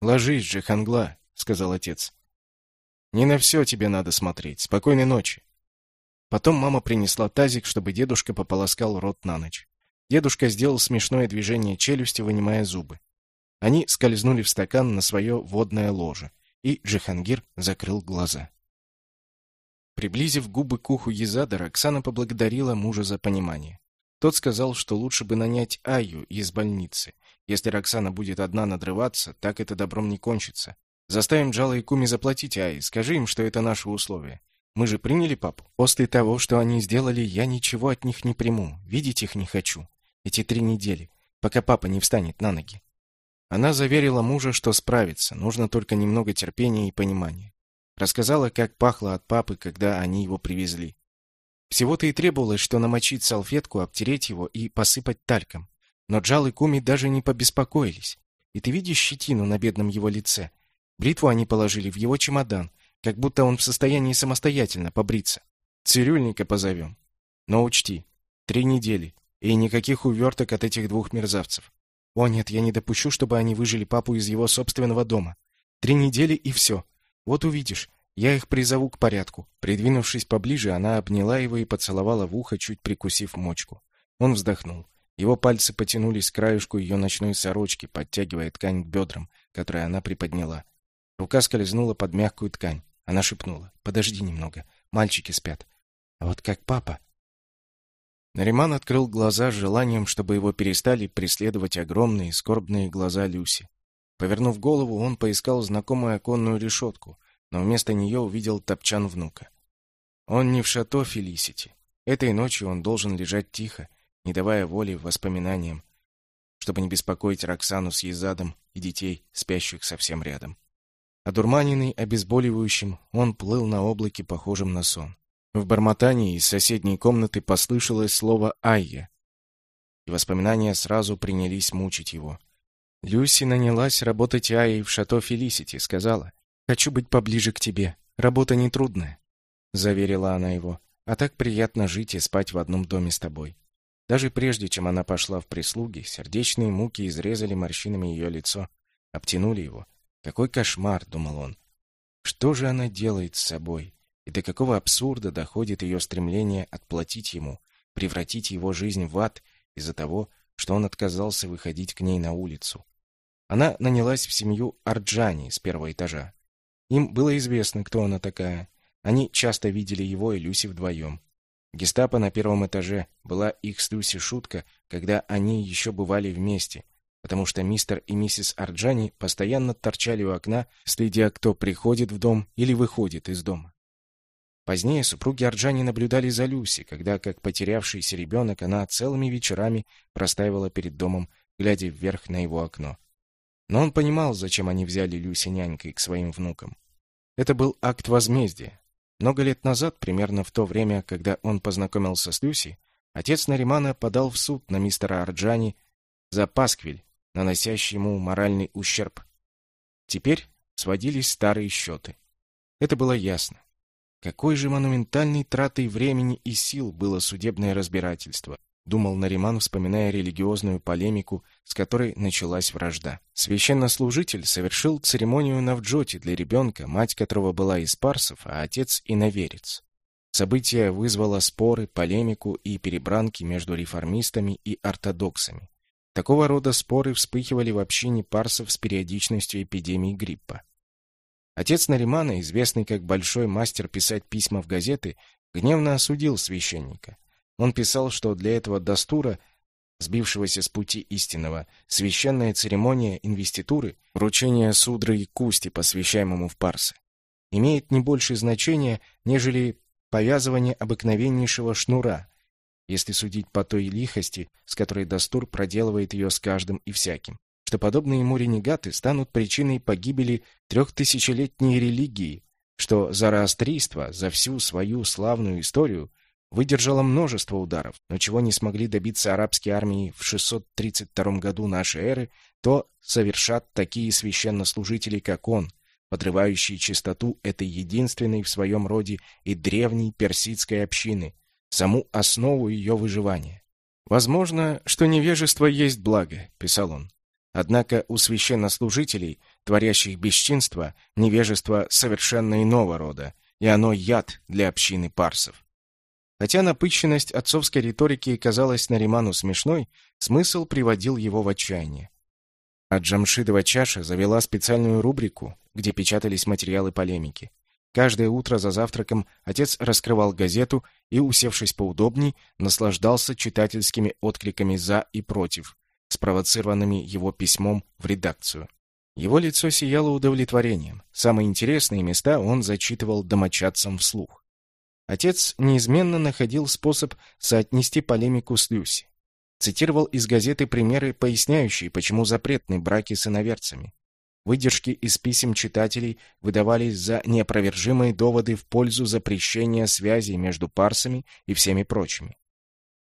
Ложись же, хангла, сказал отец. Не на все тебе надо смотреть. Спокойной ночи. Потом мама принесла тазик, чтобы дедушка пополоскал рот на ночь. Дедушка сделал смешное движение челюсти, вынимая зубы. Они скользнули в стакан на свое водное ложе, и Джихангир закрыл глаза. Приблизив губы к уху Езада, Роксана поблагодарила мужа за понимание. Тот сказал, что лучше бы нанять Аю из больницы. Если Роксана будет одна надрываться, так это добром не кончится. Заставим Джала и Куми заплатить Ай, скажи им, что это наши условия. Мы же приняли папу. После того, что они сделали, я ничего от них не приму. Видеть их не хочу. Эти три недели, пока папа не встанет на ноги. Она заверила мужа, что справится, нужно только немного терпения и понимания. Рассказала, как пахло от папы, когда они его привезли. Всего-то и требовалось, что намочить салфетку, обтереть его и посыпать тальком. Но Джал и Куми даже не побеспокоились. И ты видишь щетину на бедном его лице? Бритву они положили в его чемодан, как будто он в состоянии самостоятельно побриться. Цирюльника позовем. Но учти, три недели, и никаких уверток от этих двух мерзавцев. О нет, я не допущу, чтобы они выжили папу из его собственного дома. Три недели и все. Вот увидишь, я их призову к порядку. Придвинувшись поближе, она обняла его и поцеловала в ухо, чуть прикусив мочку. Он вздохнул. Его пальцы потянулись к краюшку ее ночной сорочки, подтягивая ткань к бедрам, которые она приподняла. Рука скользнула под мягкую ткань. Она шепнула: "Подожди немного, мальчики спят". А вот как папа? Нариман открыл глаза с желанием, чтобы его перестали преследовать огромные скорбные глаза Люси. Повернув голову, он поискал знакомую оконную решетку, но вместо нее увидел топчан внука. Он не в шато Фелисити. Этой ночью он должен лежать тихо, не давая воли воспоминаниям, чтобы не беспокоить Роксану с Езадом и детей, спящих совсем рядом. Одурманенный обезболивающим, он плыл на облаке, похожем на сон. В бормотании из соседней комнаты послышалось слово «Айя», и воспоминания сразу принялись мучить его. Люси нанялась работать Айей в шато Фелисити, сказала, «Хочу быть поближе к тебе. Работа нетрудная», — заверила она его. «А так приятно жить и спать в одном доме с тобой». Даже прежде, чем она пошла в прислуги, сердечные муки изрезали морщинами ее лицо, обтянули его, какой кошмар, думал он. Что же она делает с собой? И до какого абсурда доходит ее стремление отплатить ему, превратить его жизнь в ад из-за того, что он отказался выходить к ней на улицу. Она нанялась в семью Арджани с первого этажа. Им было известно, кто она такая. Они часто видели его и Люси вдвоем. Гестапо на первом этаже была их с Люси шутка, когда они еще бывали вместе — потому что мистер и миссис Арджани постоянно торчали у окна, следя, кто приходит в дом или выходит из дома. Позднее супруги Арджани наблюдали за Люси, когда, как потерявшийся ребенок, она целыми вечерами простаивала перед домом, глядя вверх на его окно. Но он понимал, зачем они взяли Люси нянькой к своим внукам. Это был акт возмездия. Много лет назад, примерно в то время, когда он познакомился с Люси, отец Наримана подал в суд на мистера Арджани за пасквиль, наносящий ему моральный ущерб. Теперь сводились старые счеты. Это было ясно. Какой же монументальной тратой времени и сил было судебное разбирательство, думал Нариман, вспоминая религиозную полемику, с которой началась вражда. Священнослужитель совершил церемонию на вджоте для ребенка, мать которого была из парсов, а отец иноверец. Событие вызвало споры, полемику и перебранки между реформистами и ортодоксами. Такого рода споры вспыхивали в общине парсов с периодичностью эпидемии гриппа. Отец Наримана, известный как большой мастер писать письма в газеты, гневно осудил священника. Он писал, что для этого дастура, сбившегося с пути истинного, священная церемония инвеституры, вручение судры и кусти, посвящаемому в парсы, имеет не большее значение, нежели повязывание обыкновеннейшего шнура, если судить по той лихости, с которой Дастур проделывает ее с каждым и всяким, что подобные ему ренегаты станут причиной погибели трехтысячелетней религии, что зороастрийство за всю свою славную историю выдержало множество ударов, но чего не смогли добиться арабские армии в 632 году нашей эры, то совершат такие священнослужители, как он, подрывающие чистоту этой единственной в своем роде и древней персидской общины – саму основу ее выживания. Возможно, что невежество есть благо, писал он. Однако у священнослужителей, творящих бесчинство, невежество совершенно иного рода, и оно яд для общины парсов. Хотя напыщенность отцовской риторики казалась Нариману смешной, смысл приводил его в отчаяние. А Джамшидова чаша завела специальную рубрику, где печатались материалы полемики. Каждое утро за завтраком отец раскрывал газету и, усевшись поудобней, наслаждался читательскими откликами «за» и «против», спровоцированными его письмом в редакцию. Его лицо сияло удовлетворением. Самые интересные места он зачитывал домочадцам вслух. Отец неизменно находил способ соотнести полемику с Люси. Цитировал из газеты примеры, поясняющие, почему запретны браки с иноверцами. Выдержки из писем читателей выдавались за неопровержимые доводы в пользу запрещения связи между парсами и всеми прочими.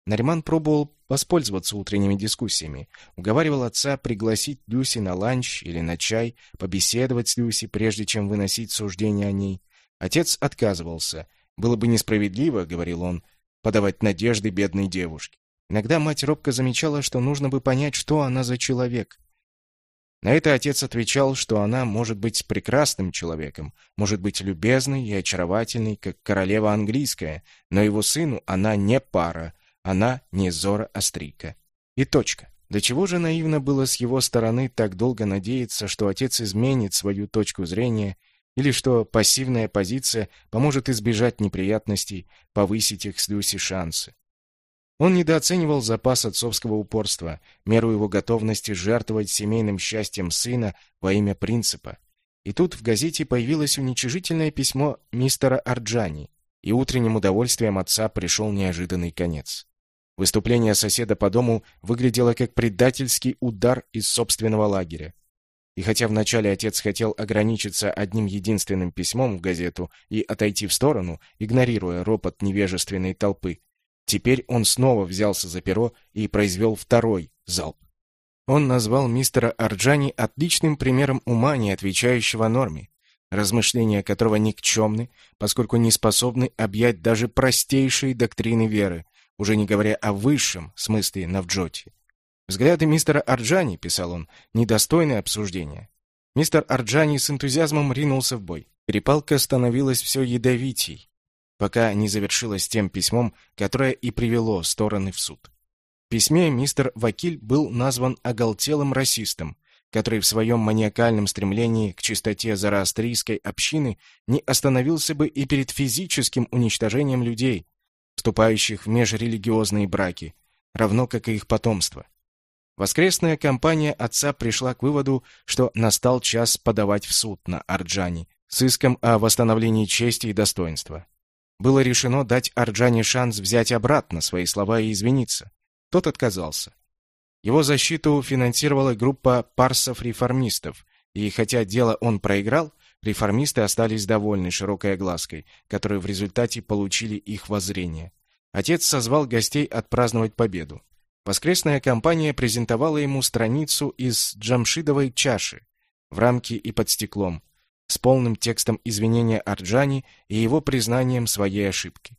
Нариман пробовал воспользоваться утренними дискуссиями, уговаривал отца пригласить Люси на ланч или на чай, побеседовать с Люси, прежде чем выносить суждение о ней. Отец отказывался. «Было бы несправедливо, — говорил он, — подавать надежды бедной девушке. Иногда мать робко замечала, что нужно бы понять, что она за человек. На это отец отвечал, что она может быть прекрасным человеком, может быть любезной и очаровательной, как королева английская, но его сыну она не пара, она не Зора Астрика. И точка. До чего же наивно было с его стороны так долго надеяться, что отец изменит свою точку зрения или что пассивная позиция поможет избежать неприятностей, повысить их с Люси шансы. Он недооценивал запас отцовского упорства, меру его готовности жертвовать семейным счастьем сына во имя принципа. И тут в газете появилось уничижительное письмо мистера Арджани, и утренним удовольствием отца пришел неожиданный конец. Выступление соседа по дому выглядело как предательский удар из собственного лагеря. И хотя вначале отец хотел ограничиться одним единственным письмом в газету и отойти в сторону, игнорируя ропот невежественной толпы, Теперь он снова взялся за перо и произвел второй залп. Он назвал мистера Арджани отличным примером ума, не отвечающего норме, размышления которого никчемны, поскольку не способны объять даже простейшие доктрины веры, уже не говоря о высшем смысле Навджоти. «Взгляды мистера Арджани, — писал он, — недостойны обсуждения. Мистер Арджани с энтузиазмом ринулся в бой. Перепалка становилась все ядовитей пока не завершилось тем письмом, которое и привело стороны в суд. В письме мистер Вакиль был назван оголтелым расистом, который в своем маниакальном стремлении к чистоте зороастрийской общины не остановился бы и перед физическим уничтожением людей, вступающих в межрелигиозные браки, равно как и их потомство. Воскресная компания отца пришла к выводу, что настал час подавать в суд на Арджани с иском о восстановлении чести и достоинства. Было решено дать Арджане шанс взять обратно свои слова и извиниться. Тот отказался. Его защиту финансировала группа парсов-реформистов, и хотя дело он проиграл, реформисты остались довольны широкой оглаской, которую в результате получили их воззрение. Отец созвал гостей отпраздновать победу. Воскресная компания презентовала ему страницу из джамшидовой чаши в рамке и под стеклом, с полным текстом извинения Арджани и его признанием своей ошибки.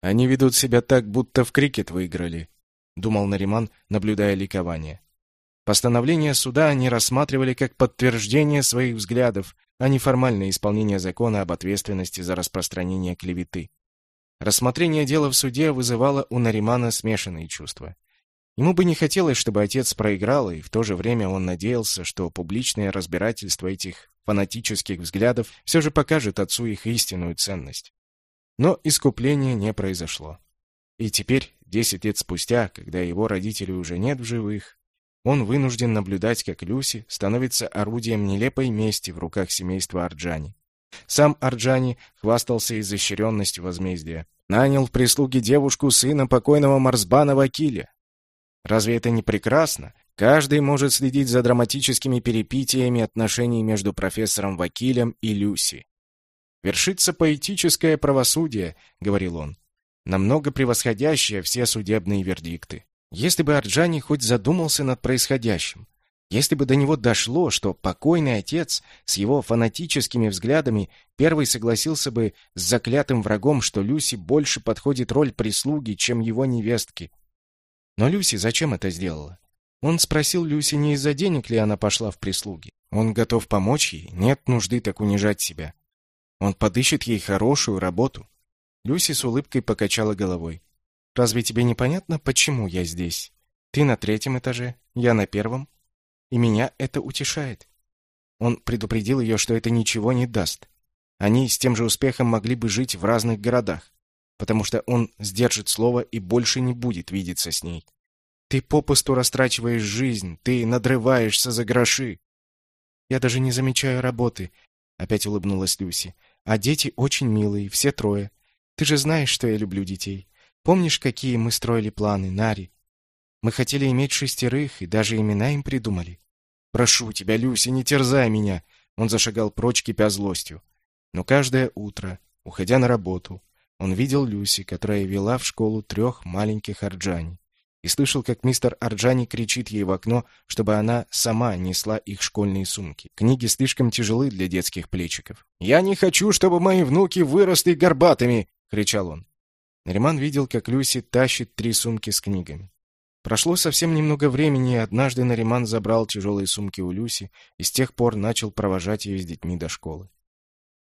«Они ведут себя так, будто в крикет выиграли», — думал Нариман, наблюдая ликование. Постановление суда они рассматривали как подтверждение своих взглядов, а не формальное исполнение закона об ответственности за распространение клеветы. Рассмотрение дела в суде вызывало у Наримана смешанные чувства. Ему бы не хотелось, чтобы отец проиграл, и в то же время он надеялся, что публичное разбирательство этих фанатических взглядов все же покажет отцу их истинную ценность. Но искупление не произошло. И теперь, десять лет спустя, когда его родителей уже нет в живых, он вынужден наблюдать, как Люси становится орудием нелепой мести в руках семейства Арджани. Сам Арджани хвастался изощренностью возмездия. Нанял в прислуге девушку сына покойного Марсбана Вакиля, Разве это не прекрасно? Каждый может следить за драматическими перипетиями отношений между профессором Вакилем и Люси. «Вершится поэтическое правосудие», — говорил он, намного превосходящее все судебные вердикты. Если бы Арджани хоть задумался над происходящим, если бы до него дошло, что покойный отец с его фанатическими взглядами первый согласился бы с заклятым врагом, что Люси больше подходит роль прислуги, чем его невестки, но Люси зачем это сделала? Он спросил Люси, не из-за денег ли она пошла в прислуги. Он готов помочь ей, нет нужды так унижать себя. Он подыщет ей хорошую работу. Люси с улыбкой покачала головой. Разве тебе непонятно, почему я здесь? Ты на третьем этаже, я на первом. И меня это утешает. Он предупредил ее, что это ничего не даст. Они с тем же успехом могли бы жить в разных городах, потому что он сдержит слово и больше не будет видеться с ней. Ты попусту растрачиваешь жизнь, ты надрываешься за гроши. Я даже не замечаю работы, опять улыбнулась Люси. А дети очень милые, все трое. Ты же знаешь, что я люблю детей. Помнишь, какие мы строили планы, Нари? Мы хотели иметь шестерых и даже имена им придумали. Прошу тебя, Люси, не терзай меня. Он зашагал прочь, кипя злостью. Но каждое утро, уходя на работу, он видел Люси, которая вела в школу трех маленьких Арджани, и слышал, как мистер Арджани кричит ей в окно, чтобы она сама несла их школьные сумки. Книги слишком тяжелы для детских плечиков. «Я не хочу, чтобы мои внуки выросли горбатыми!» — кричал он. Нариман видел, как Люси тащит три сумки с книгами. Прошло совсем немного времени, и однажды Нариман забрал тяжелые сумки у Люси и с тех пор начал провожать ее с детьми до школы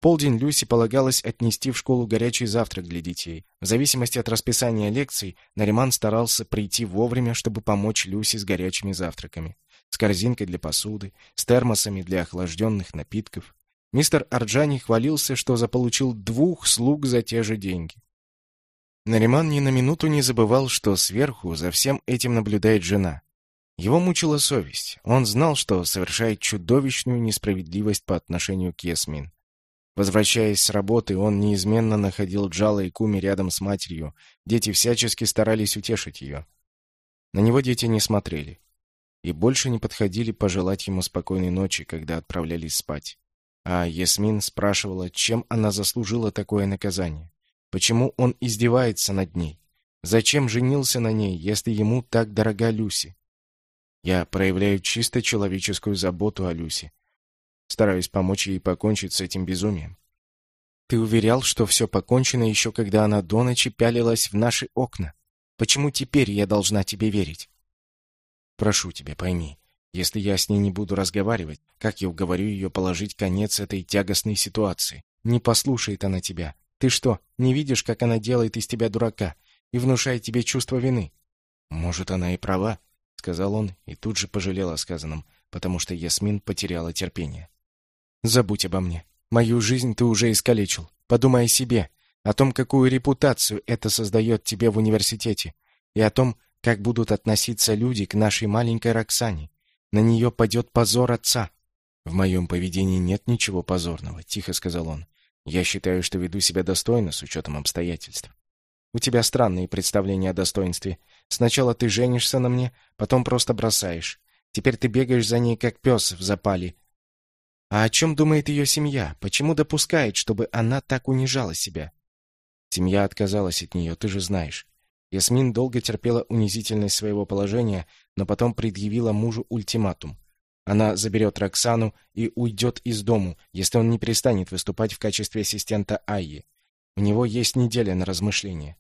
полдень Люси полагалось отнести в школу горячий завтрак для детей. В зависимости от расписания лекций, Нариман старался прийти вовремя, чтобы помочь Люси с горячими завтраками. С корзинкой для посуды, с термосами для охлажденных напитков. Мистер Арджани хвалился, что заполучил двух слуг за те же деньги. Нариман ни на минуту не забывал, что сверху за всем этим наблюдает жена. Его мучила совесть. Он знал, что совершает чудовищную несправедливость по отношению к Ясмин. Возвращаясь с работы, он неизменно находил Джала и Куми рядом с матерью. Дети всячески старались утешить ее. На него дети не смотрели и больше не подходили пожелать ему спокойной ночи, когда отправлялись спать. А Ясмин спрашивала, чем она заслужила такое наказание. Почему он издевается над ней? Зачем женился на ней, если ему так дорога Люси? Я проявляю чисто человеческую заботу о Люси. Стараюсь помочь ей покончить с этим безумием. Ты уверял, что все покончено еще когда она до ночи пялилась в наши окна. Почему теперь я должна тебе верить? Прошу тебя, пойми, если я с ней не буду разговаривать, как я уговорю ее положить конец этой тягостной ситуации? Не послушает она тебя. Ты что, не видишь, как она делает из тебя дурака и внушает тебе чувство вины? Может, она и права, сказал он и тут же пожалел о сказанном, потому что Ясмин потеряла терпение. Забудь обо мне. Мою жизнь ты уже искалечил. Подумай о себе, о том, какую репутацию это создает тебе в университете, и о том, как будут относиться люди к нашей маленькой Роксане. На нее падет позор отца. В моем поведении нет ничего позорного, тихо сказал он. Я считаю, что веду себя достойно с учетом обстоятельств. У тебя странные представления о достоинстве. Сначала ты женишься на мне, потом просто бросаешь. Теперь ты бегаешь за ней как пес в запале, а о чем думает ее семья? Почему допускает, чтобы она так унижала себя? Семья отказалась от нее, ты же знаешь. Ясмин долго терпела унизительность своего положения, но потом предъявила мужу ультиматум. Она заберет Роксану и уйдет из дому, если он не перестанет выступать в качестве ассистента Айи. У него есть неделя на размышление.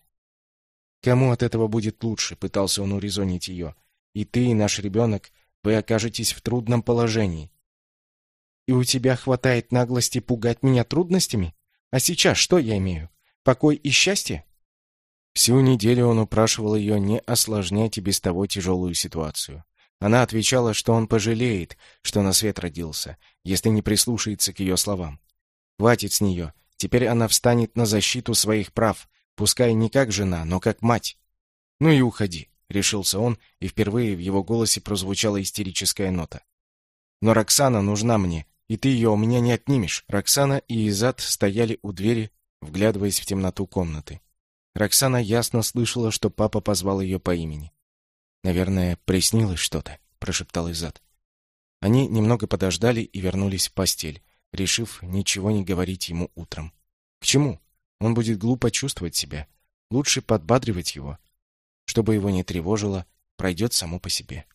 Кому от этого будет лучше, пытался он урезонить ее. И ты, и наш ребенок, вы окажетесь в трудном положении. И у тебя хватает наглости пугать меня трудностями? А сейчас что я имею? Покой и счастье? Всю неделю он упрашивал ее не осложнять и без того тяжелую ситуацию. Она отвечала, что он пожалеет, что на свет родился, если не прислушается к ее словам. Хватит с нее. Теперь она встанет на защиту своих прав, пускай не как жена, но как мать. Ну и уходи, решился он, и впервые в его голосе прозвучала истерическая нота. Но Роксана нужна мне, и ты ее у меня не отнимешь. Роксана и Изат стояли у двери, вглядываясь в темноту комнаты. Роксана ясно слышала, что папа позвал ее по имени. Наверное, приснилось что-то, прошептал Изат. Они немного подождали и вернулись в постель, решив ничего не говорить ему утром. К чему? Он будет глупо чувствовать себя. Лучше подбадривать его, чтобы его не тревожило, пройдет само по себе.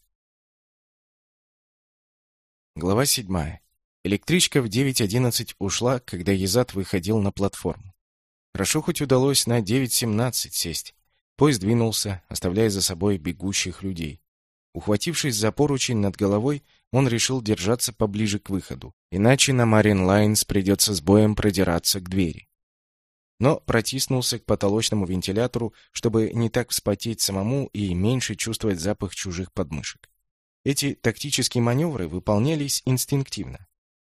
Глава седьмая. Электричка в 9.11 ушла, когда Езат выходил на платформу. Хорошо хоть удалось на 9.17 сесть. Поезд двинулся, оставляя за собой бегущих людей. Ухватившись за поручень над головой, он решил держаться поближе к выходу, иначе на Марин Лайнс придется с боем продираться к двери. Но протиснулся к потолочному вентилятору, чтобы не так вспотеть самому и меньше чувствовать запах чужих подмышек. Эти тактические маневры выполнялись инстинктивно.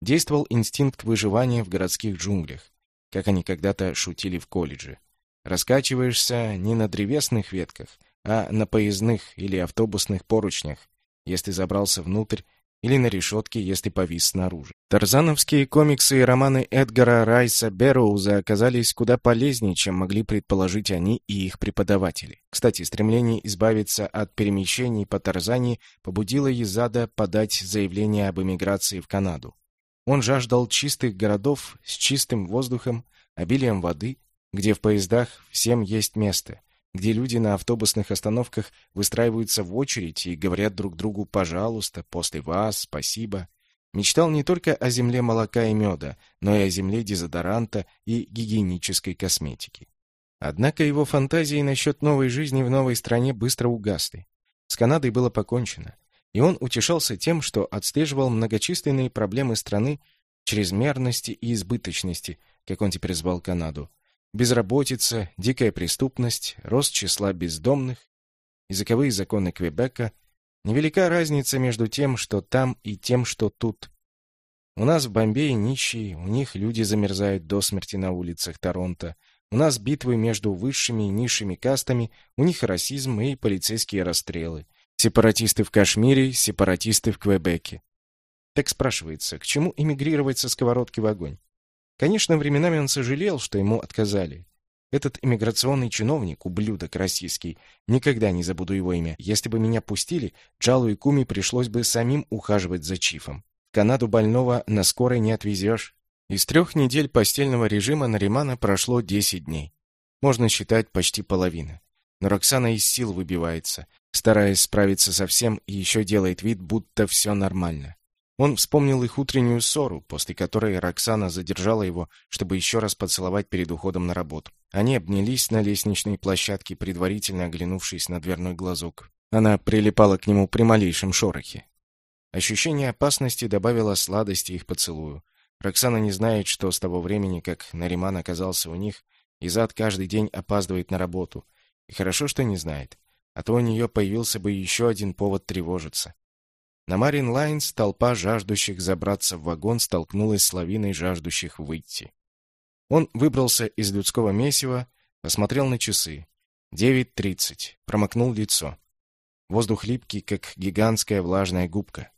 Действовал инстинкт выживания в городских джунглях, как они когда-то шутили в колледже. Раскачиваешься не на древесных ветках, а на поездных или автобусных поручнях, если забрался внутрь, или на решетке, если повис снаружи. Тарзановские комиксы и романы Эдгара Райса Берроуза оказались куда полезнее, чем могли предположить они и их преподаватели. Кстати, стремление избавиться от перемещений по Тарзане побудило Езада подать заявление об эмиграции в Канаду. Он жаждал чистых городов с чистым воздухом, обилием воды, где в поездах всем есть место, где люди на автобусных остановках выстраиваются в очередь и говорят друг другу «пожалуйста», «после вас», «спасибо». Мечтал не только о земле молока и меда, но и о земле дезодоранта и гигиенической косметики. Однако его фантазии насчет новой жизни в новой стране быстро угасли. С Канадой было покончено, и он утешался тем, что отслеживал многочисленные проблемы страны чрезмерности и избыточности, как он теперь звал Канаду, Безработица, дикая преступность, рост числа бездомных, языковые законы Квебека. Невелика разница между тем, что там, и тем, что тут. У нас в Бомбее нищие, у них люди замерзают до смерти на улицах Торонто. У нас битвы между высшими и низшими кастами, у них расизм и полицейские расстрелы. Сепаратисты в Кашмире, сепаратисты в Квебеке. Так спрашивается, к чему эмигрировать со сковородки в огонь? Конечно, временами он сожалел, что ему отказали. Этот иммиграционный чиновник, ублюдок российский, никогда не забуду его имя. Если бы меня пустили, Джалу и Куми пришлось бы самим ухаживать за Чифом. В Канаду больного на скорой не отвезешь. Из трех недель постельного режима Наримана прошло 10 дней. Можно считать почти половина. Но Роксана из сил выбивается, стараясь справиться со всем и еще делает вид, будто все нормально. Он вспомнил их утреннюю ссору, после которой Роксана задержала его, чтобы еще раз поцеловать перед уходом на работу. Они обнялись на лестничной площадке, предварительно оглянувшись на дверной глазок. Она прилипала к нему при малейшем шорохе. Ощущение опасности добавило сладости их поцелую. Роксана не знает, что с того времени, как Нариман оказался у них, Изад каждый день опаздывает на работу. И хорошо, что не знает. А то у нее появился бы еще один повод тревожиться. На Марин Лайнс толпа жаждущих забраться в вагон столкнулась с лавиной жаждущих выйти. Он выбрался из людского месива, посмотрел на часы. Девять тридцать. Промокнул лицо. Воздух липкий, как гигантская влажная губка.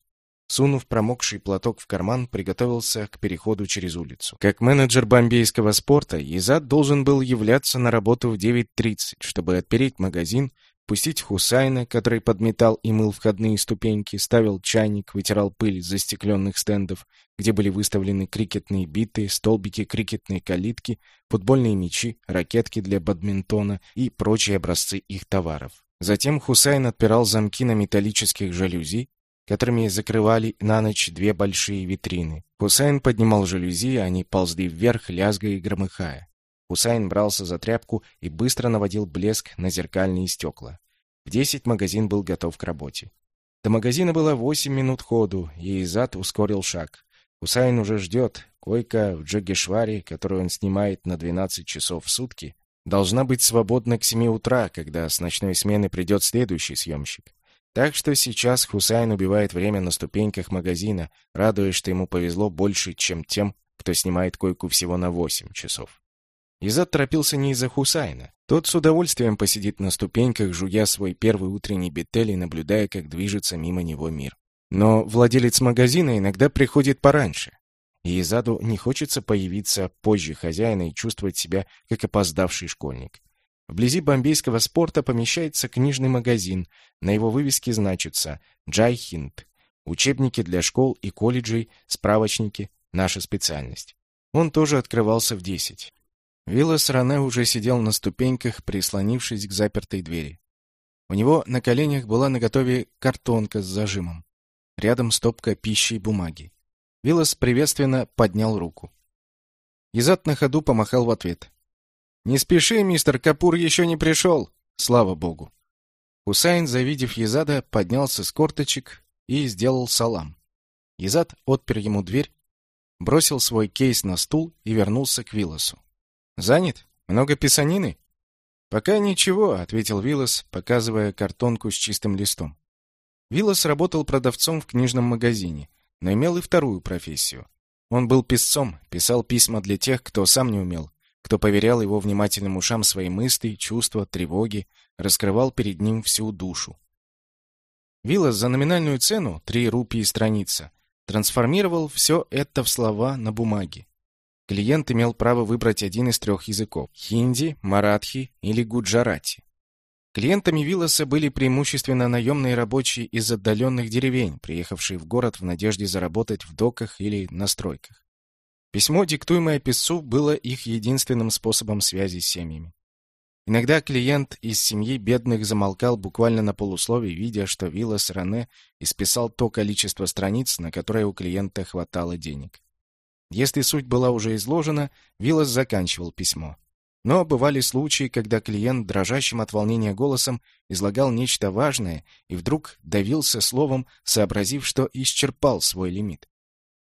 Сунув промокший платок в карман, приготовился к переходу через улицу. Как менеджер бомбейского спорта, Изад должен был являться на работу в 9.30, чтобы отпереть магазин, пустить Хусайна, который подметал и мыл входные ступеньки, ставил чайник, вытирал пыль с застекленных стендов, где были выставлены крикетные биты, столбики крикетной калитки, футбольные мячи, ракетки для бадминтона и прочие образцы их товаров. Затем Хусайн отпирал замки на металлических жалюзи, которыми закрывали на ночь две большие витрины. Хусайн поднимал жалюзи, они ползли вверх, лязгая и громыхая. Хусайн брался за тряпку и быстро наводил блеск на зеркальные стекла. В десять магазин был готов к работе. До магазина было восемь минут ходу, и Езад ускорил шаг. Хусайн уже ждет. Койка в Джогешваре, которую он снимает на 12 часов в сутки, должна быть свободна к семи утра, когда с ночной смены придет следующий съемщик. Так что сейчас Хусайн убивает время на ступеньках магазина, радуясь, что ему повезло больше, чем тем, кто снимает койку всего на 8 часов. Изад торопился не из-за Хусайна. Тот с удовольствием посидит на ступеньках, жуя свой первый утренний бетель и наблюдая, как движется мимо него мир. Но владелец магазина иногда приходит пораньше. И Изаду не хочется появиться позже хозяина и чувствовать себя как опоздавший школьник. Вблизи бомбейского спорта помещается книжный магазин. На его вывеске значится «Джай Хинд». Учебники для школ и колледжей, справочники, наша специальность. Он тоже открывался в десять. Виллас Ране уже сидел на ступеньках, прислонившись к запертой двери. У него на коленях была наготове картонка с зажимом. Рядом стопка пищи и бумаги. Виллас приветственно поднял руку. Изат на ходу помахал в ответ. «Не спеши, мистер Капур еще не пришел, слава богу». Хусайн, завидев Езада, поднялся с корточек и сделал салам. Езад отпер ему дверь, бросил свой кейс на стул и вернулся к Вилосу. «Занят? Много писанины?» «Пока ничего», — ответил Вилос, показывая картонку с чистым листом. Вилос работал продавцом в книжном магазине, но имел и вторую профессию. Он был писцом, писал письма для тех, кто сам не умел, кто поверял его внимательным ушам свои мысли, чувства, тревоги, раскрывал перед ним всю душу. Виллас за номинальную цену, 3 рупии страница, трансформировал все это в слова на бумаге. Клиент имел право выбрать один из трех языков – хинди, маратхи или гуджарати. Клиентами Вилласа были преимущественно наемные рабочие из отдаленных деревень, приехавшие в город в надежде заработать в доках или на стройках. Письмо, диктуемое писцу, было их единственным способом связи с семьями. Иногда клиент из семьи бедных замолкал буквально на полусловии, видя, что Виллас Рене исписал то количество страниц, на которое у клиента хватало денег. Если суть была уже изложена, Виллас заканчивал письмо. Но бывали случаи, когда клиент дрожащим от волнения голосом излагал нечто важное и вдруг давился словом, сообразив, что исчерпал свой лимит.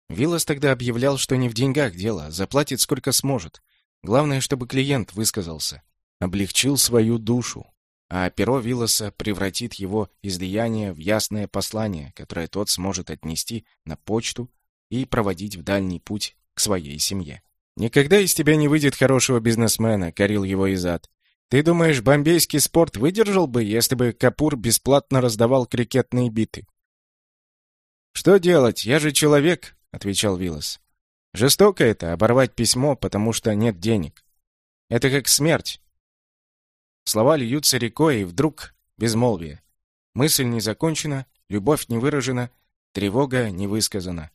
Виллас тогда объявлял, что не в деньгах дело, заплатит сколько сможет. Главное, чтобы клиент высказался облегчил свою душу, а перо Виллоса превратит его излияние в ясное послание, которое тот сможет отнести на почту и проводить в дальний путь к своей семье. «Никогда из тебя не выйдет хорошего бизнесмена», — корил его Изад. «Ты думаешь, бомбейский спорт выдержал бы, если бы Капур бесплатно раздавал крикетные биты?» «Что делать? Я же человек», — отвечал Виллос. «Жестоко это — оборвать письмо, потому что нет денег. Это как смерть. Слова льются рекой, и вдруг безмолвие. Мысль не закончена, любовь не выражена, тревога не высказана.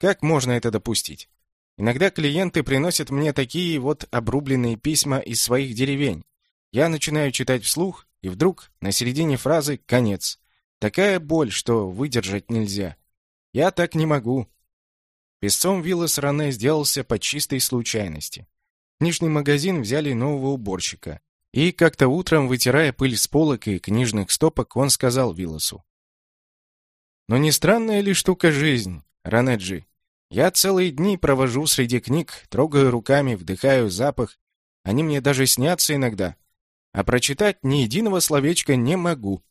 Как можно это допустить? Иногда клиенты приносят мне такие вот обрубленные письма из своих деревень. Я начинаю читать вслух, и вдруг на середине фразы конец. Такая боль, что выдержать нельзя. Я так не могу. Песцом Виллас Ране сделался по чистой случайности. Книжный магазин взяли нового уборщика. И как-то утром, вытирая пыль с полок и книжных стопок, он сказал Вилласу. «Но не странная ли штука жизнь, Ранеджи? Я целые дни провожу среди книг, трогаю руками, вдыхаю запах. Они мне даже снятся иногда. А прочитать ни единого словечка не могу».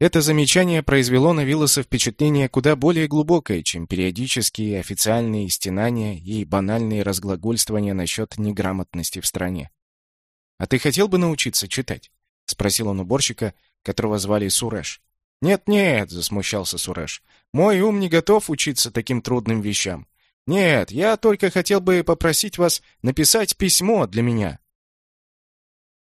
Это замечание произвело на Вилласа впечатление куда более глубокое, чем периодические официальные стенания и банальные разглагольствования насчет неграмотности в стране. «А ты хотел бы научиться читать?» — спросил он уборщика, которого звали Суреш. «Нет-нет», — засмущался Суреш, — «мой ум не готов учиться таким трудным вещам. Нет, я только хотел бы попросить вас написать письмо для меня».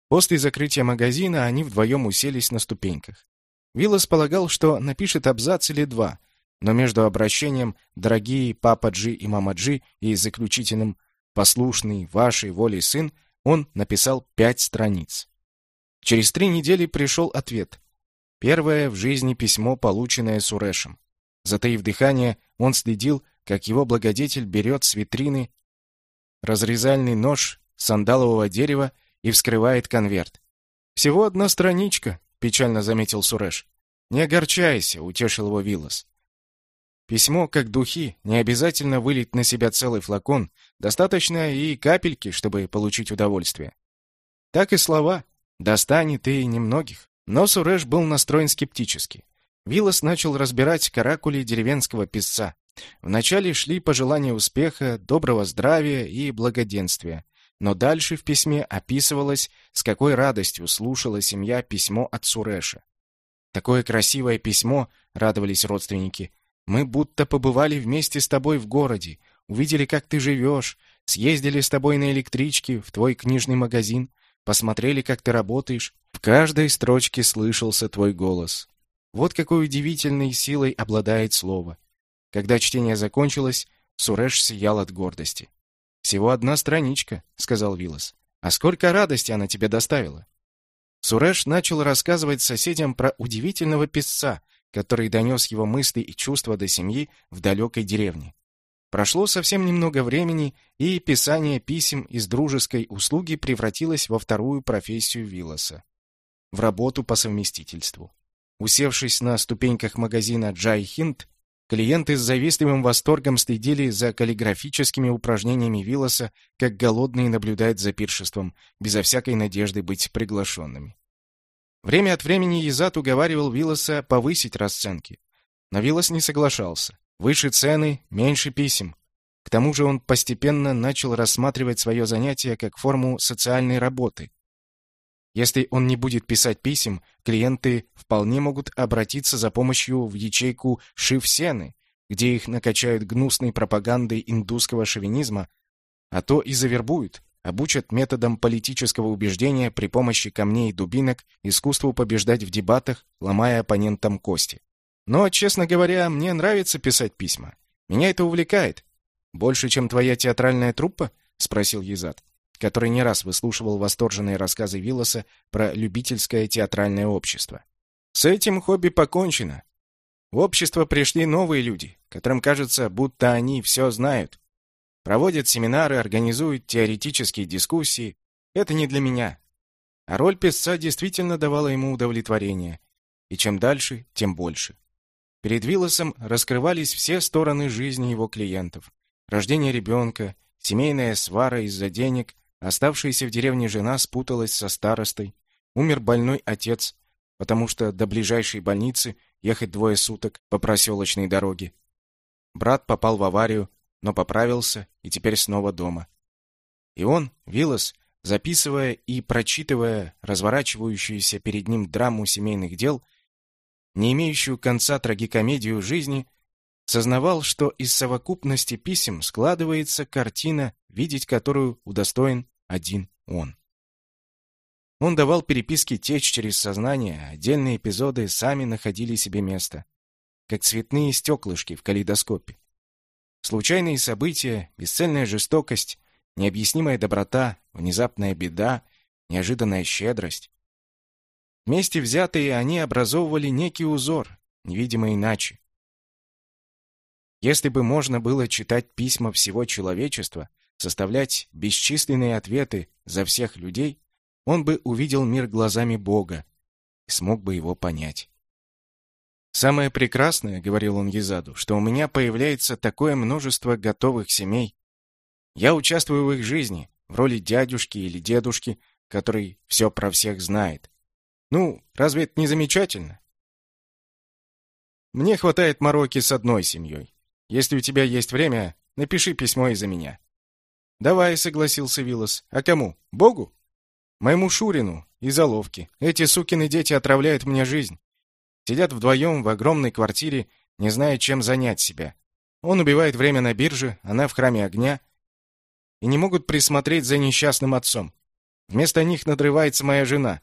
После закрытия магазина они вдвоем уселись на ступеньках. Виллас полагал, что напишет абзац или два, но между обращением «дорогие папа Джи и мама Джи» и заключительным «послушный вашей волей сын» Он написал пять страниц. Через три недели пришел ответ. Первое в жизни письмо, полученное Сурешем. Затаив дыхание, он следил, как его благодетель берет с витрины разрезальный нож сандалового дерева и вскрывает конверт. «Всего одна страничка», — печально заметил Суреш. «Не огорчайся», — утешил его Виллас. Письмо, как духи, не обязательно вылить на себя целый флакон, достаточно и капельки, чтобы получить удовольствие. Так и слова. Достанет и немногих. Но Суреш был настроен скептически. Виллас начал разбирать каракули деревенского писца. Вначале шли пожелания успеха, доброго здравия и благоденствия. Но дальше в письме описывалось, с какой радостью слушала семья письмо от Суреша. Такое красивое письмо, радовались родственники, мы будто побывали вместе с тобой в городе, увидели, как ты живешь, съездили с тобой на электричке в твой книжный магазин, посмотрели, как ты работаешь. Каждой строчке слышался твой голос. Вот какой удивительной силой обладает слово. Когда чтение закончилось, Суреш сиял от гордости. «Всего одна страничка», — сказал Вилас. «А сколько радости она тебе доставила!» Суреш начал рассказывать соседям про удивительного писца, который донес его мысли и чувства до семьи в далекой деревне. Прошло совсем немного времени, и писание писем из дружеской услуги превратилось во вторую профессию Виллоса. В работу по совместительству. Усевшись на ступеньках магазина Джай Хинд, клиенты с завистливым восторгом следили за каллиграфическими упражнениями Виллоса, как голодные наблюдают за пиршеством, безо всякой надежды быть приглашенными. Время от времени Езат уговаривал Виллоса повысить расценки. Но Виллос не соглашался. Выше цены, меньше писем. К тому же он постепенно начал рассматривать свое занятие как форму социальной работы, если он не будет писать писем, клиенты вполне могут обратиться за помощью в ячейку Шивсены, где их накачают гнусной пропагандой индусского шовинизма, а то и завербуют, обучат методам политического убеждения при помощи камней и дубинок, искусству побеждать в дебатах, ломая оппонентам кости. Но, честно говоря, мне нравится писать письма. Меня это увлекает. Больше, чем твоя театральная труппа? спросил Езад который не раз выслушивал восторженные рассказы Виллоса про любительское театральное общество. С этим хобби покончено. В общество пришли новые люди, которым кажется, будто они все знают. Проводят семинары, организуют теоретические дискуссии. Это не для меня. А роль писца действительно давала ему удовлетворение. И чем дальше, тем больше. Перед Виллосом раскрывались все стороны жизни его клиентов. Рождение ребенка, семейная свара из-за денег, Оставшаяся в деревне жена спуталась со старостой. Умер больной отец, потому что до ближайшей больницы ехать двое суток по проселочной дороге. Брат попал в аварию, но поправился и теперь снова дома. И он, Виллас, записывая и прочитывая разворачивающуюся перед ним драму семейных дел, не имеющую конца трагикомедию жизни, сознавал, что из совокупности писем складывается картина, видеть которую удостоен один он. Он давал переписке течь через сознание, а отдельные эпизоды сами находили себе место, как цветные стеклышки в калейдоскопе. Случайные события, бесцельная жестокость, необъяснимая доброта, внезапная беда, неожиданная щедрость. Вместе взятые они образовывали некий узор, невидимо иначе. Если бы можно было читать письма всего человечества, составлять бесчисленные ответы за всех людей, он бы увидел мир глазами Бога и смог бы его понять. «Самое прекрасное, — говорил он Езаду, — что у меня появляется такое множество готовых семей. Я участвую в их жизни, в роли дядюшки или дедушки, который все про всех знает. Ну, разве это не замечательно? Мне хватает мороки с одной семьей. Если у тебя есть время, напиши письмо из-за меня. «Давай», — согласился Вилос. «А кому? Богу?» «Моему Шурину и Заловке. Эти сукины дети отравляют мне жизнь. Сидят вдвоем в огромной квартире, не зная, чем занять себя. Он убивает время на бирже, она в храме огня. И не могут присмотреть за несчастным отцом. Вместо них надрывается моя жена.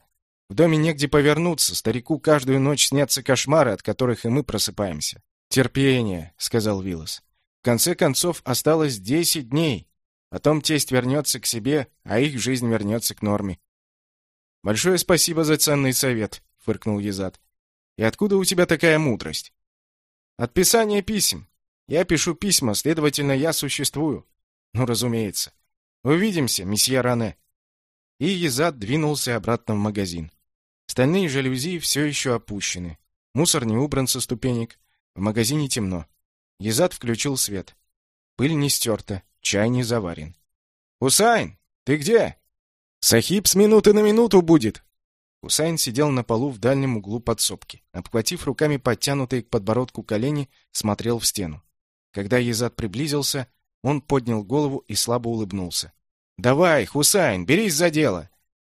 В доме негде повернуться, старику каждую ночь снятся кошмары, от которых и мы просыпаемся. «Терпение», — сказал Вилос. «В конце концов, осталось десять дней. Потом тесть вернется к себе, а их жизнь вернется к норме. «Большое спасибо за ценный совет», — фыркнул Езад. «И откуда у тебя такая мудрость?» «От писания писем. Я пишу письма, следовательно, я существую». «Ну, разумеется. Увидимся, месье Ране». И Езад двинулся обратно в магазин. Стальные жалюзи все еще опущены. Мусор не убран со ступенек. В магазине темно. Езад включил свет. Пыль не стерта. Чай не заварен. «Хусайн, ты где?» «Сахиб с минуты на минуту будет!» Хусайн сидел на полу в дальнем углу подсобки. Обхватив руками подтянутые к подбородку колени, смотрел в стену. Когда Езад приблизился, он поднял голову и слабо улыбнулся. «Давай, Хусайн, берись за дело!»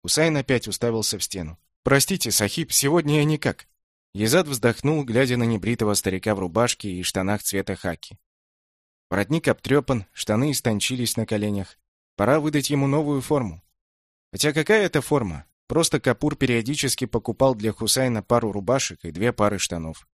Хусайн опять уставился в стену. «Простите, Сахиб, сегодня я никак». Езад вздохнул, глядя на небритого старика в рубашке и штанах цвета хаки. Воротник обтрепан, штаны истончились на коленях. Пора выдать ему новую форму. Хотя какая это форма? Просто Капур периодически покупал для Хусайна пару рубашек и две пары штанов.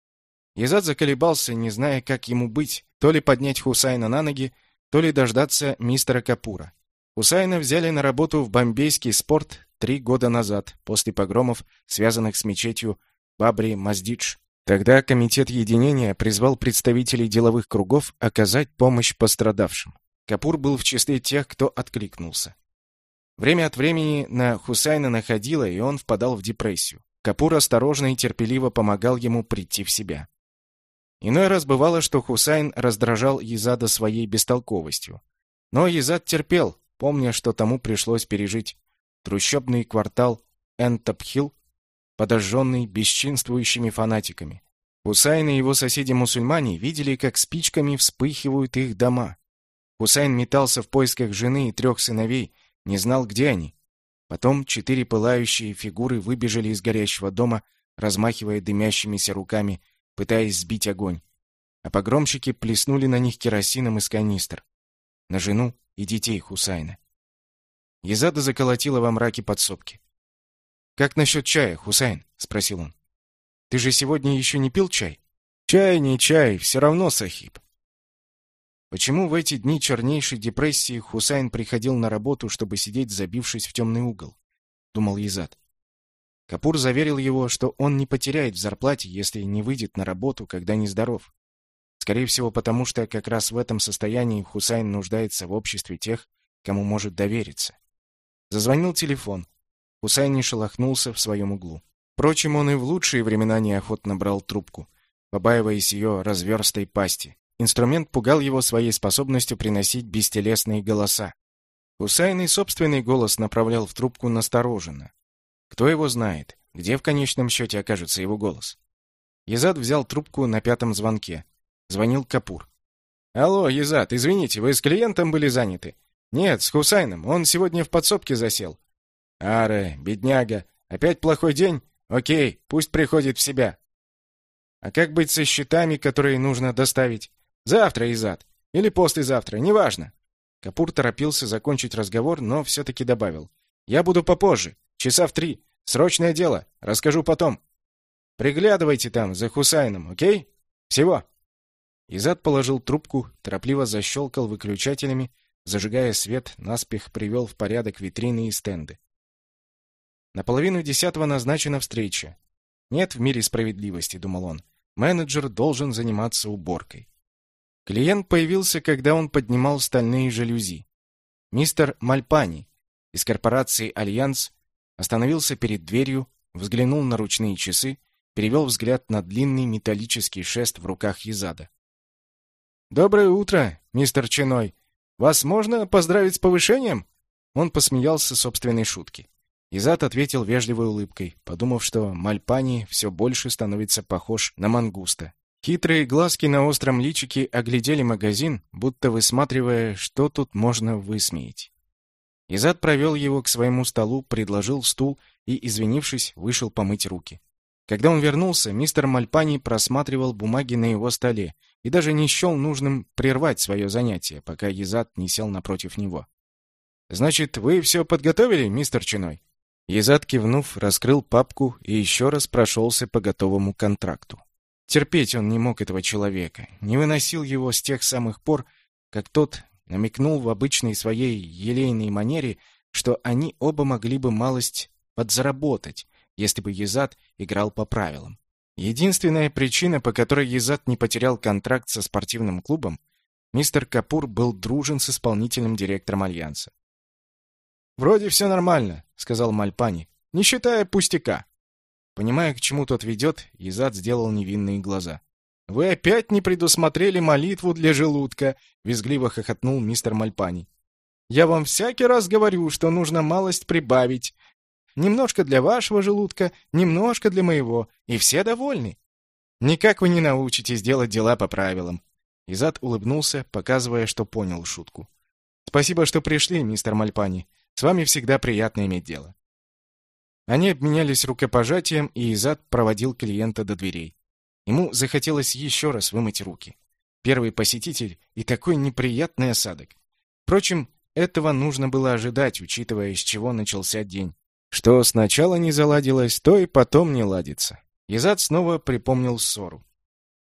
Езад заколебался, не зная, как ему быть, то ли поднять Хусайна на ноги, то ли дождаться мистера Капура. Хусайна взяли на работу в бомбейский спорт три года назад, после погромов, связанных с мечетью Бабри Маздидж. Тогда Комитет Единения призвал представителей деловых кругов оказать помощь пострадавшим. Капур был в числе тех, кто откликнулся. Время от времени на Хусайна находило, и он впадал в депрессию. Капур осторожно и терпеливо помогал ему прийти в себя. Иной раз бывало, что Хусайн раздражал Езада своей бестолковостью. Но Езад терпел, помня, что тому пришлось пережить трущобный квартал Энтоп-Хилл, подожженный бесчинствующими фанатиками. Хусайн и его соседи-мусульмане видели, как спичками вспыхивают их дома. Хусайн метался в поисках жены и трех сыновей, не знал, где они. Потом четыре пылающие фигуры выбежали из горящего дома, размахивая дымящимися руками, пытаясь сбить огонь. А погромщики плеснули на них керосином из канистр. На жену и детей Хусайна. Езада заколотила во мраке подсобки. «Как насчет чая, Хусайн?» — спросил он. «Ты же сегодня еще не пил чай?» «Чай, не чай, все равно, Сахиб. Почему в эти дни чернейшей депрессии Хусайн приходил на работу, чтобы сидеть, забившись в темный угол? Думал Езад. Капур заверил его, что он не потеряет в зарплате, если не выйдет на работу, когда нездоров. Скорее всего, потому что как раз в этом состоянии Хусайн нуждается в обществе тех, кому может довериться. Зазвонил телефон. Хусайн не шелохнулся в своем углу. Впрочем, он и в лучшие времена неохотно брал трубку, побаиваясь ее разверстой пасти. Инструмент пугал его своей способностью приносить бестелесные голоса. Хусайн собственный голос направлял в трубку настороженно. Кто его знает, где в конечном счете окажется его голос? Езад взял трубку на пятом звонке. Звонил Капур. «Алло, Езад, извините, вы с клиентом были заняты?» «Нет, с Хусайном. Он сегодня в подсобке засел». «Аре, бедняга. Опять плохой день? Окей, пусть приходит в себя». «А как быть со счетами, которые нужно доставить?» Завтра, Изад. Или послезавтра, неважно. Капур торопился закончить разговор, но все-таки добавил. Я буду попозже, часа в три. Срочное дело, расскажу потом. Приглядывайте там за Хусайном, окей? Всего. Изад положил трубку, торопливо защелкал выключателями, зажигая свет, наспех привел в порядок витрины и стенды. На половину десятого назначена встреча. Нет в мире справедливости, думал он. Менеджер должен заниматься уборкой. Клиент появился, когда он поднимал стальные жалюзи. Мистер Мальпани из корпорации «Альянс» остановился перед дверью, взглянул на ручные часы, перевел взгляд на длинный металлический шест в руках Езада. «Доброе утро, мистер Чиной. Вас можно поздравить с повышением?» Он посмеялся собственной шутке. Изат ответил вежливой улыбкой, подумав, что Мальпани все больше становится похож на мангуста. Хитрые глазки на остром личике оглядели магазин, будто высматривая, что тут можно высмеять. Изад провел его к своему столу, предложил стул и, извинившись, вышел помыть руки. Когда он вернулся, мистер Мальпани просматривал бумаги на его столе и даже не счел нужным прервать свое занятие, пока Езад не сел напротив него. «Значит, вы все подготовили, мистер Чиной?» Езад, кивнув, раскрыл папку и еще раз прошелся по готовому контракту. Терпеть он не мог этого человека, не выносил его с тех самых пор, как тот намекнул в обычной своей елейной манере, что они оба могли бы малость подзаработать, если бы Езад играл по правилам. Единственная причина, по которой Езад не потерял контракт со спортивным клубом, мистер Капур был дружен с исполнительным директором Альянса. «Вроде все нормально», — сказал Мальпани, — «не считая пустяка». Понимая, к чему тот ведет, Изад сделал невинные глаза. «Вы опять не предусмотрели молитву для желудка!» — визгливо хохотнул мистер Мальпани. «Я вам всякий раз говорю, что нужно малость прибавить. Немножко для вашего желудка, немножко для моего, и все довольны. Никак вы не научитесь делать дела по правилам». Изад улыбнулся, показывая, что понял шутку. «Спасибо, что пришли, мистер Мальпани. С вами всегда приятно иметь дело». Они обменялись рукопожатием, и Изад проводил клиента до дверей. Ему захотелось еще раз вымыть руки. Первый посетитель и такой неприятный осадок. Впрочем, этого нужно было ожидать, учитывая, с чего начался день. Что сначала не заладилось, то и потом не ладится. Изад снова припомнил ссору.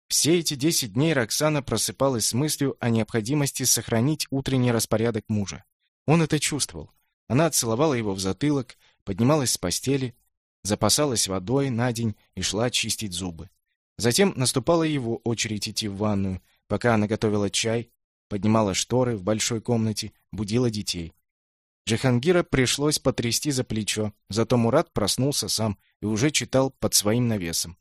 Все эти десять дней Роксана просыпалась с мыслью о необходимости сохранить утренний распорядок мужа. Он это чувствовал. Она целовала его в затылок, поднималась с постели, запасалась водой на день и шла чистить зубы. Затем наступала его очередь идти в ванную, пока она готовила чай, поднимала шторы в большой комнате, будила детей. Джихангира пришлось потрясти за плечо, зато Мурат проснулся сам и уже читал под своим навесом.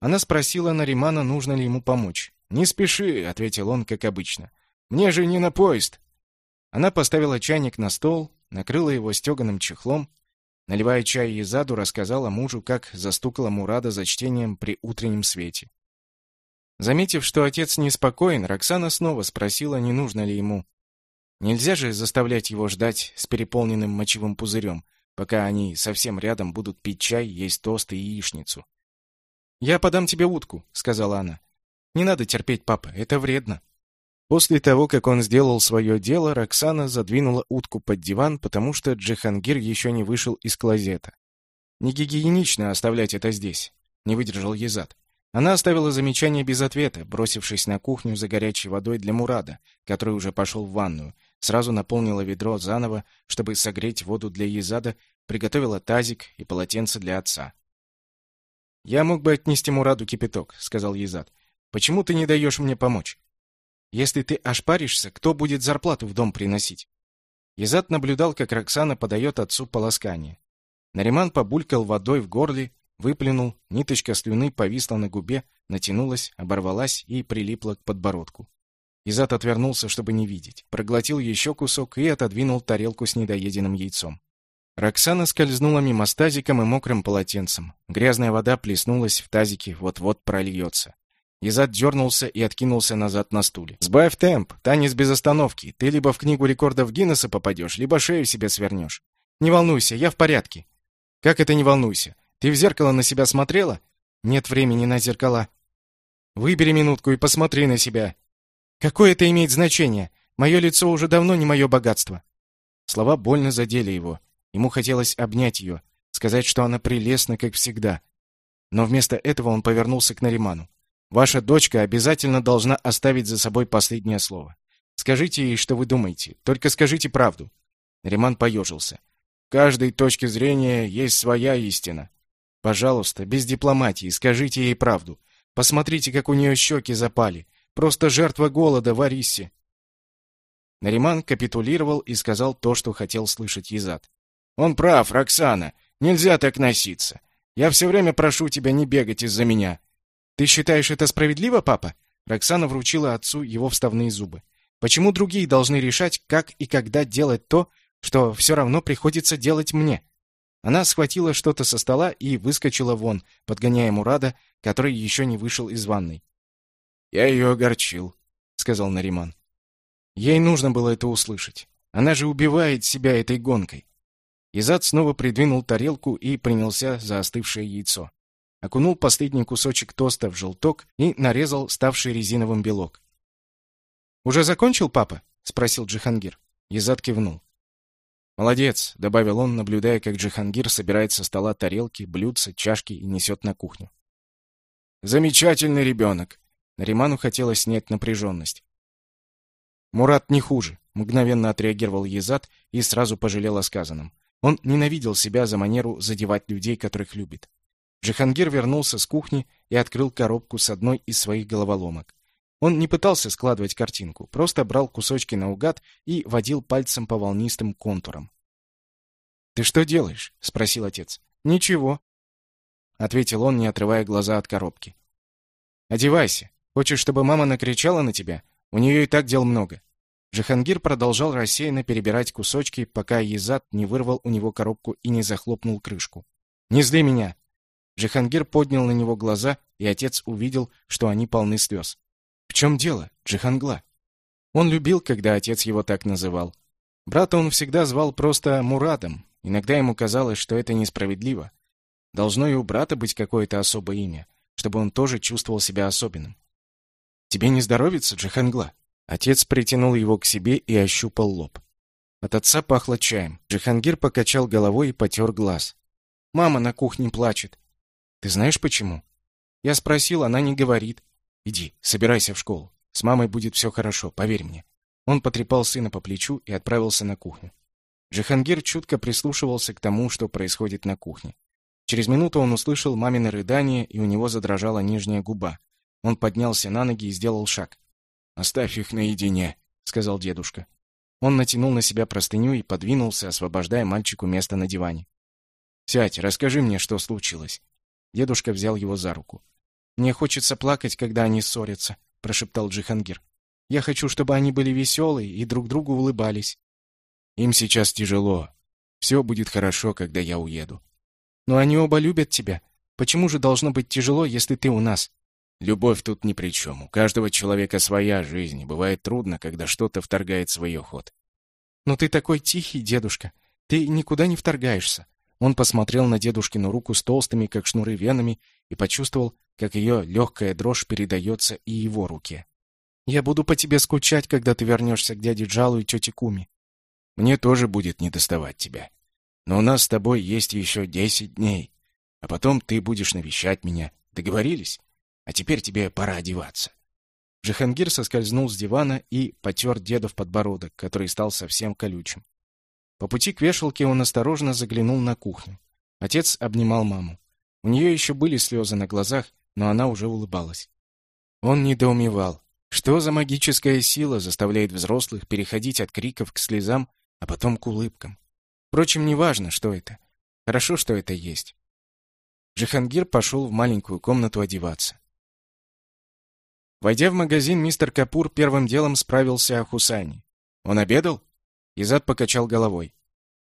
Она спросила Наримана, нужно ли ему помочь. «Не спеши», — ответил он, как обычно. «Мне же не на поезд». Она поставила чайник на стол, накрыла его стеганым чехлом, наливая чай Езаду, рассказала мужу, как застукала Мурада за чтением при утреннем свете. Заметив, что отец неспокоен, Роксана снова спросила, не нужно ли ему. Нельзя же заставлять его ждать с переполненным мочевым пузырем, пока они совсем рядом будут пить чай, есть тост и яичницу. «Я подам тебе утку», — сказала она. «Не надо терпеть, папа, это вредно». После того, как он сделал свое дело, Роксана задвинула утку под диван, потому что Джихангир еще не вышел из клозета. «Не гигиенично оставлять это здесь», — не выдержал Езад. Она оставила замечание без ответа, бросившись на кухню за горячей водой для Мурада, который уже пошел в ванную, сразу наполнила ведро заново, чтобы согреть воду для Езада, приготовила тазик и полотенце для отца. «Я мог бы отнести Мураду кипяток», — сказал Езад. «Почему ты не даешь мне помочь? Если ты ошпаришься, кто будет зарплату в дом приносить?» Езад наблюдал, как Роксана подает отцу полоскание. Нариман побулькал водой в горле, выплюнул, ниточка слюны повисла на губе, натянулась, оборвалась и прилипла к подбородку. Изат отвернулся, чтобы не видеть, проглотил еще кусок и отодвинул тарелку с недоеденным яйцом. Роксана скользнула мимо с и мокрым полотенцем. Грязная вода плеснулась в тазике, вот-вот прольется. Изад дернулся и откинулся назад на стуле. «Сбавь темп, танец без остановки. Ты либо в книгу рекордов Гиннесса попадешь, либо шею себе свернешь. Не волнуйся, я в порядке». «Как это не волнуйся? Ты в зеркало на себя смотрела?» «Нет времени на зеркала». «Выбери минутку и посмотри на себя». «Какое это имеет значение? Мое лицо уже давно не мое богатство». Слова больно задели его. Ему хотелось обнять ее, сказать, что она прелестна, как всегда. Но вместо этого он повернулся к Нариману. «Ваша дочка обязательно должна оставить за собой последнее слово. Скажите ей, что вы думаете. Только скажите правду». Нариман поежился. «В каждой точке зрения есть своя истина. Пожалуйста, без дипломатии, скажите ей правду. Посмотрите, как у нее щеки запали. Просто жертва голода в Арисе». Нариман капитулировал и сказал то, что хотел слышать Езад. Он прав, Роксана. Нельзя так носиться. Я все время прошу тебя не бегать из-за меня. Ты считаешь это справедливо, папа? Роксана вручила отцу его вставные зубы. Почему другие должны решать, как и когда делать то, что все равно приходится делать мне? Она схватила что-то со стола и выскочила вон, подгоняя Мурада, который еще не вышел из ванной. «Я ее огорчил», — сказал Нариман. Ей нужно было это услышать. Она же убивает себя этой гонкой. Изад снова придвинул тарелку и принялся за остывшее яйцо. Окунул последний кусочек тоста в желток и нарезал ставший резиновым белок. «Уже закончил, папа?» — спросил Джихангир. Изад кивнул. «Молодец», — добавил он, наблюдая, как Джихангир собирает со стола тарелки, блюдца, чашки и несет на кухню. «Замечательный ребенок!» Нариману хотелось снять напряженность. «Мурат не хуже», — мгновенно отреагировал Езад и сразу пожалел о сказанном. Он ненавидел себя за манеру задевать людей, которых любит. Джихангир вернулся с кухни и открыл коробку с одной из своих головоломок. Он не пытался складывать картинку, просто брал кусочки наугад и водил пальцем по волнистым контурам. «Ты что делаешь?» — спросил отец. «Ничего», — ответил он, не отрывая глаза от коробки. «Одевайся. Хочешь, чтобы мама накричала на тебя? У нее и так дел много. Джихангир продолжал рассеянно перебирать кусочки, пока Езад не вырвал у него коробку и не захлопнул крышку. «Не зли меня!» Джихангир поднял на него глаза, и отец увидел, что они полны слез. «В чем дело, Джихангла?» Он любил, когда отец его так называл. Брата он всегда звал просто Мурадом. Иногда ему казалось, что это несправедливо. Должно и у брата быть какое-то особое имя, чтобы он тоже чувствовал себя особенным. «Тебе не здоровится, Джихангла?» Отец притянул его к себе и ощупал лоб. От отца пахло чаем. Джихангир покачал головой и потер глаз. «Мама на кухне плачет». «Ты знаешь почему?» Я спросил, она не говорит. «Иди, собирайся в школу. С мамой будет все хорошо, поверь мне». Он потрепал сына по плечу и отправился на кухню. Джихангир чутко прислушивался к тому, что происходит на кухне. Через минуту он услышал мамино рыдание, и у него задрожала нижняя губа. Он поднялся на ноги и сделал шаг. «Оставь их наедине», — сказал дедушка. Он натянул на себя простыню и подвинулся, освобождая мальчику место на диване. «Сядь, расскажи мне, что случилось». Дедушка взял его за руку. «Мне хочется плакать, когда они ссорятся», — прошептал Джихангир. «Я хочу, чтобы они были веселые и друг другу улыбались». «Им сейчас тяжело. Все будет хорошо, когда я уеду». «Но они оба любят тебя. Почему же должно быть тяжело, если ты у нас?» Любовь тут ни при чем. У каждого человека своя жизнь, и бывает трудно, когда что-то вторгает свой ход. «Но ты такой тихий, дедушка. Ты никуда не вторгаешься». Он посмотрел на дедушкину руку с толстыми, как шнуры, венами и почувствовал, как ее легкая дрожь передается и его руке. «Я буду по тебе скучать, когда ты вернешься к дяде Джалу и тете Куми». «Мне тоже будет недоставать тебя. Но у нас с тобой есть еще десять дней. А потом ты будешь навещать меня. Договорились?» А теперь тебе пора одеваться. Джихангир соскользнул с дивана и потер деда в подбородок, который стал совсем колючим. По пути к вешалке он осторожно заглянул на кухню. Отец обнимал маму. У нее еще были слезы на глазах, но она уже улыбалась. Он недоумевал. Что за магическая сила заставляет взрослых переходить от криков к слезам, а потом к улыбкам? Впрочем, неважно, что это. Хорошо, что это есть. Джихангир пошел в маленькую комнату одеваться. Войдя в магазин, мистер Капур первым делом справился о Хусайне. «Он обедал?» Изад покачал головой.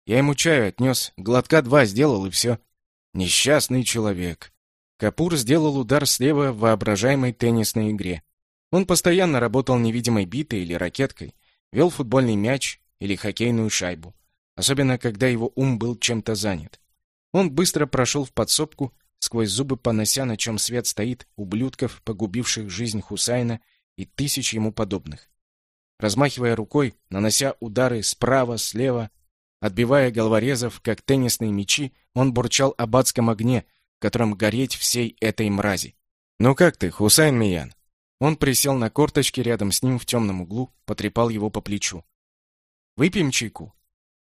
«Я ему чаю отнес, глотка два сделал, и все». «Несчастный человек». Капур сделал удар слева в воображаемой теннисной игре. Он постоянно работал невидимой битой или ракеткой, вел футбольный мяч или хоккейную шайбу, особенно когда его ум был чем-то занят. Он быстро прошел в подсобку, сквозь зубы понося, на чем свет стоит, ублюдков, погубивших жизнь Хусайна и тысяч ему подобных. Размахивая рукой, нанося удары справа, слева, отбивая головорезов, как теннисные мячи, он бурчал об адском огне, в котором гореть всей этой мрази. «Ну как ты, Хусайн Миян?» Он присел на корточки рядом с ним в темном углу, потрепал его по плечу. «Выпьем чайку?»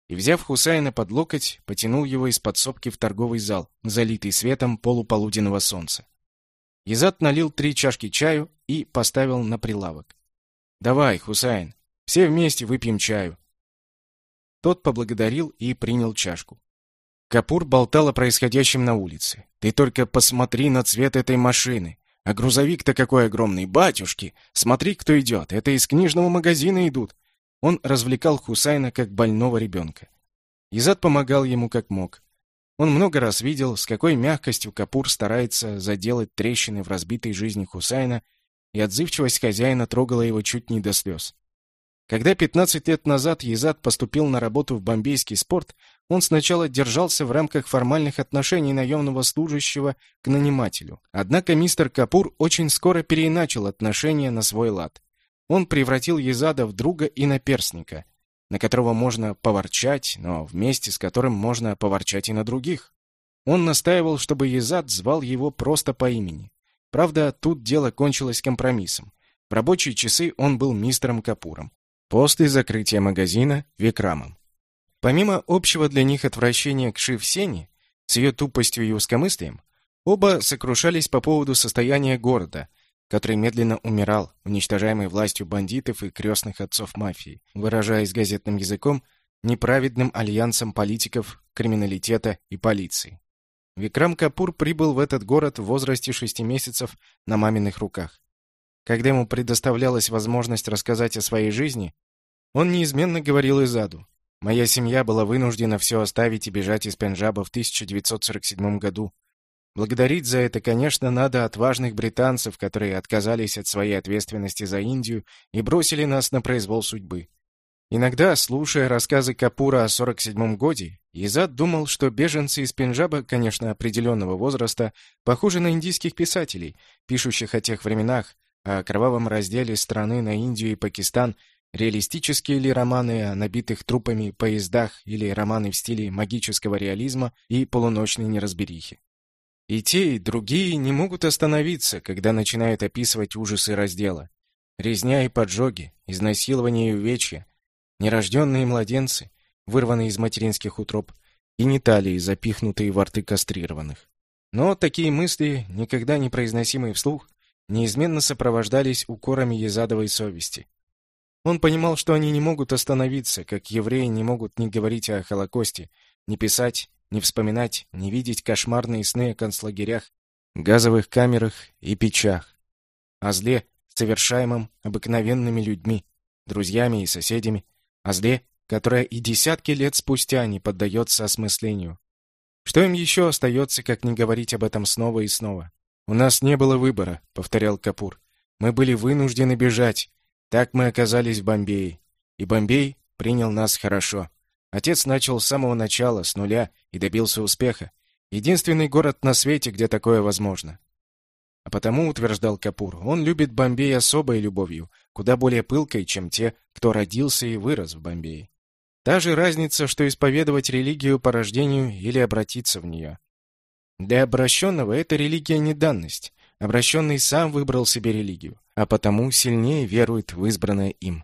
и, взяв Хусайна под локоть, потянул его из подсобки в торговый зал, залитый светом полуполуденного солнца. Изат налил три чашки чаю и поставил на прилавок. «Давай, Хусайн, все вместе выпьем чаю». Тот поблагодарил и принял чашку. Капур болтал о происходящем на улице. «Ты только посмотри на цвет этой машины. А грузовик-то какой огромный, батюшки! Смотри, кто идет. Это из книжного магазина идут. Он развлекал Хусайна как больного ребенка. Изад помогал ему как мог. Он много раз видел, с какой мягкостью Капур старается заделать трещины в разбитой жизни Хусайна, и отзывчивость хозяина трогала его чуть не до слез. Когда 15 лет назад Езад поступил на работу в бомбейский спорт, он сначала держался в рамках формальных отношений наемного служащего к нанимателю. Однако мистер Капур очень скоро переиначил отношения на свой лад. Он превратил Езада в друга и наперсника, на которого можно поворчать, но вместе с которым можно поворчать и на других. Он настаивал, чтобы Езад звал его просто по имени. Правда, тут дело кончилось компромиссом. В рабочие часы он был мистером Капуром. После закрытия магазина — Викрамом. Помимо общего для них отвращения к Шив-Сене, с ее тупостью и узкомыслием, оба сокрушались по поводу состояния города, который медленно умирал, уничтожаемый властью бандитов и крестных отцов мафии, выражаясь газетным языком, неправедным альянсом политиков, криминалитета и полиции. Викрам Капур прибыл в этот город в возрасте шести месяцев на маминых руках. Когда ему предоставлялась возможность рассказать о своей жизни, он неизменно говорил Изаду. «Моя семья была вынуждена все оставить и бежать из Пенджаба в 1947 году, Благодарить за это, конечно, надо отважных британцев, которые отказались от своей ответственности за Индию и бросили нас на произвол судьбы. Иногда, слушая рассказы Капура о 47-м годе, Изад думал, что беженцы из Пенджаба, конечно, определенного возраста, похожи на индийских писателей, пишущих о тех временах, о кровавом разделе страны на Индию и Пакистан, реалистические ли романы о набитых трупами поездах или романы в стиле магического реализма и полуночной неразберихи. И те, и другие не могут остановиться, когда начинают описывать ужасы раздела. Резня и поджоги, изнасилование и увечья, нерожденные младенцы, вырванные из материнских утроб, гениталии, запихнутые во рты кастрированных. Но такие мысли, никогда не произносимые вслух, неизменно сопровождались укорами езадовой совести. Он понимал, что они не могут остановиться, как евреи не могут ни говорить о Холокосте, ни писать, ни вспоминать, ни видеть кошмарные сны о концлагерях, газовых камерах и печах, о зле, совершаемом обыкновенными людьми, друзьями и соседями, о зле, которое и десятки лет спустя не поддается осмыслению. Что им еще остается, как не говорить об этом снова и снова? «У нас не было выбора», — повторял Капур. «Мы были вынуждены бежать, так мы оказались в Бомбее. И Бомбей принял нас хорошо. Отец начал с самого начала, с нуля, и добился успеха. Единственный город на свете, где такое возможно. А потому, утверждал Капур, он любит Бомбей особой любовью, куда более пылкой, чем те, кто родился и вырос в Бомбее. Та же разница, что исповедовать религию по рождению или обратиться в нее. Для обращенного эта религия не данность. Обращенный сам выбрал себе религию, а потому сильнее верует в избранное им.